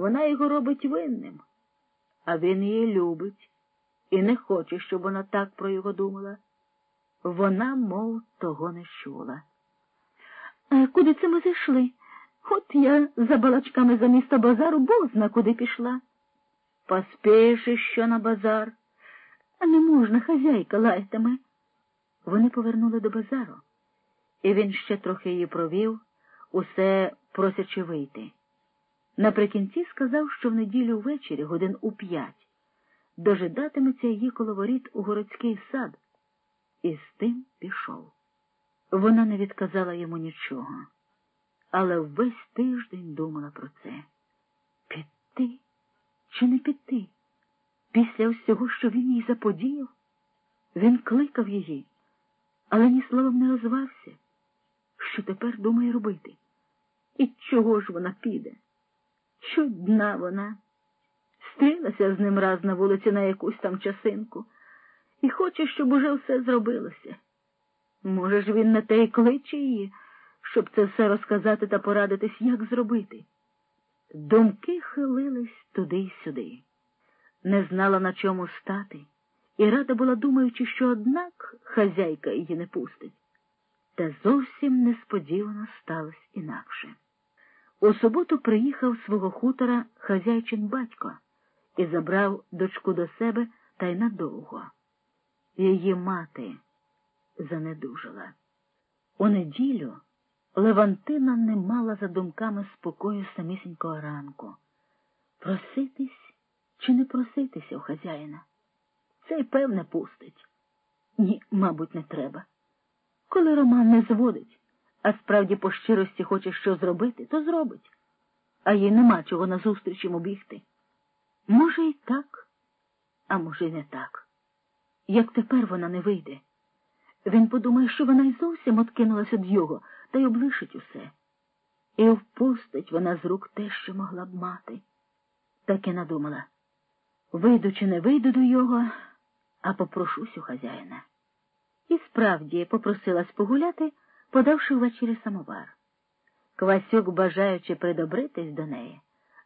Вона його робить винним, а він її любить і не хоче, щоб вона так про його думала. Вона, мов, того не чула. Куди це ми зайшли? От я за балачками за місто базару бог зна куди пішла. Поспіши що на базар. А не можна, хазяйка лайтами. Вони повернули до базару, і він ще трохи її провів, усе просячи вийти. Наприкінці сказав, що в неділю ввечері, годин у п'ять, дожидатиметься її коло воріт у городський сад, і з тим пішов. Вона не відказала йому нічого, але весь тиждень думала про це. Піти чи не піти? Після всього, що він їй заподіяв, він кликав її, але ні словом не озвався. Що тепер думає робити? І чого ж вона піде? Чудна вона. Стрілася з ним раз на вулиці на якусь там часинку і хоче, щоб уже все зробилося. Може ж, він на те й кличе її, щоб це все розказати та порадитись, як зробити. Думки хилились туди й сюди. Не знала, на чому стати, і рада була, думаючи, що однак хазяйка її не пустить. Та зовсім несподівано сталося інакше. У суботу приїхав свого хутора хазяйчин батько і забрав дочку до себе та й надовго. Її мати занедужила. У неділю Левантина не мала за думками спокою самісінького ранку. Проситись чи не проситися у хазяїна? Це й певне пустить. Ні, мабуть, не треба. Коли Роман не зводить, а справді по щирості хоче що зробити, то зробить, а їй нема чого назустріч йому бігти. Може, і так, а може, й не так. Як тепер вона не вийде, він подумає, що вона й зовсім откинулась від його та й облишить усе. І впустить вона з рук те, що могла б мати. Так і надумала. Вийду чи не вийду до його, а попрошусь у хазяїна. І справді попросилась погуляти, подавши ввечері самовар. Квасюк, бажаючи придобритись до неї,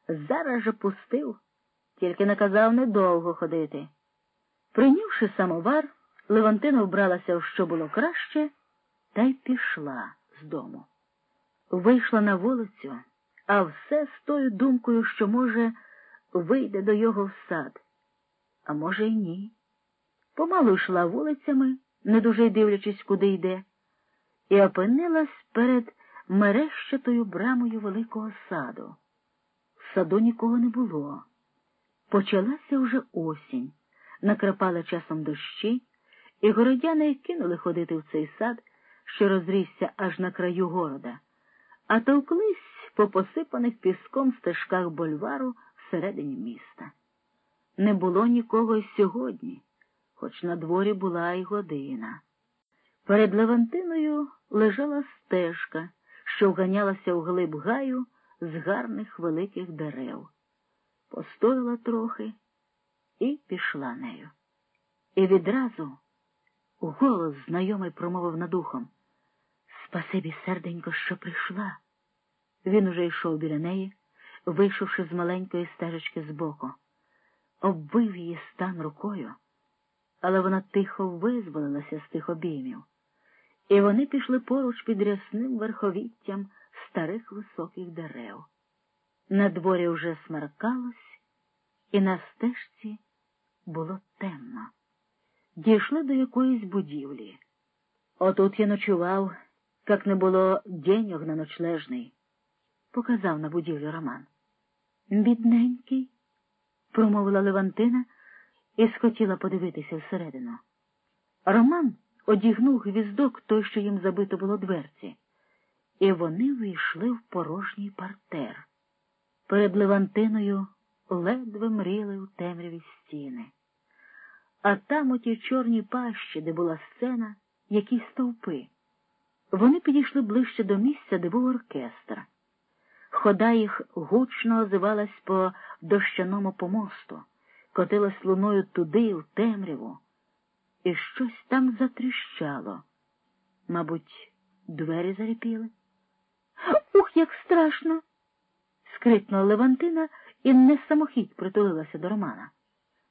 зараз же пустив, тільки наказав недовго ходити. Прийнявши самовар, Левантина вбралася в що було краще, та й пішла з дому. Вийшла на вулицю, а все з тою думкою, що, може, вийде до його в сад, а може, й ні. Помалу йшла вулицями, не дуже й дивлячись, куди йде, і опинилась перед мерещатою брамою великого саду. В саду нікого не було. Почалася вже осінь, накрапали часом дощі, і городяни кинули ходити в цей сад, що розрісся аж на краю города, а товклись по посипаних піском стежках бульвару всередині міста. Не було нікого й сьогодні, хоч на дворі була й година. Перед Левантиною лежала стежка, що вганялася глиб гаю з гарних великих дерев. Постояла трохи і пішла нею. І відразу голос знайомий промовив над ухом Спасибі, серденько, що прийшла. Він уже йшов біля неї, вийшовши з маленької стежечки збоку, оббив її стан рукою, але вона тихо визволилася з тих обіймів, і вони пішли поруч під рясним верховіттям старих високих дерев. На дворі вже смеркалось, і на стежці було темно. Дійшли до якоїсь будівлі. Отут я ночував, як не було денег на ночлежний, показав на будівлю Роман. Бідненький, промовила Левантина і схотіла подивитися всередину. Роман одігнув гвіздок той, що їм забито було дверці, і вони вийшли в порожній партер. Перед Левантиною ледве мріли у темряві стіни. А там у тій чорній пащі, де була сцена, якісь стовпи. Вони підійшли ближче до місця, де був оркестр. Хода їх гучно озивалась по дощаному помосту, котилась луною туди, в темряву, і щось там затріщало. Мабуть, двері заріпіли. Ух, як страшно! скрикнула Левантина і не самохідь притулилася до Романа.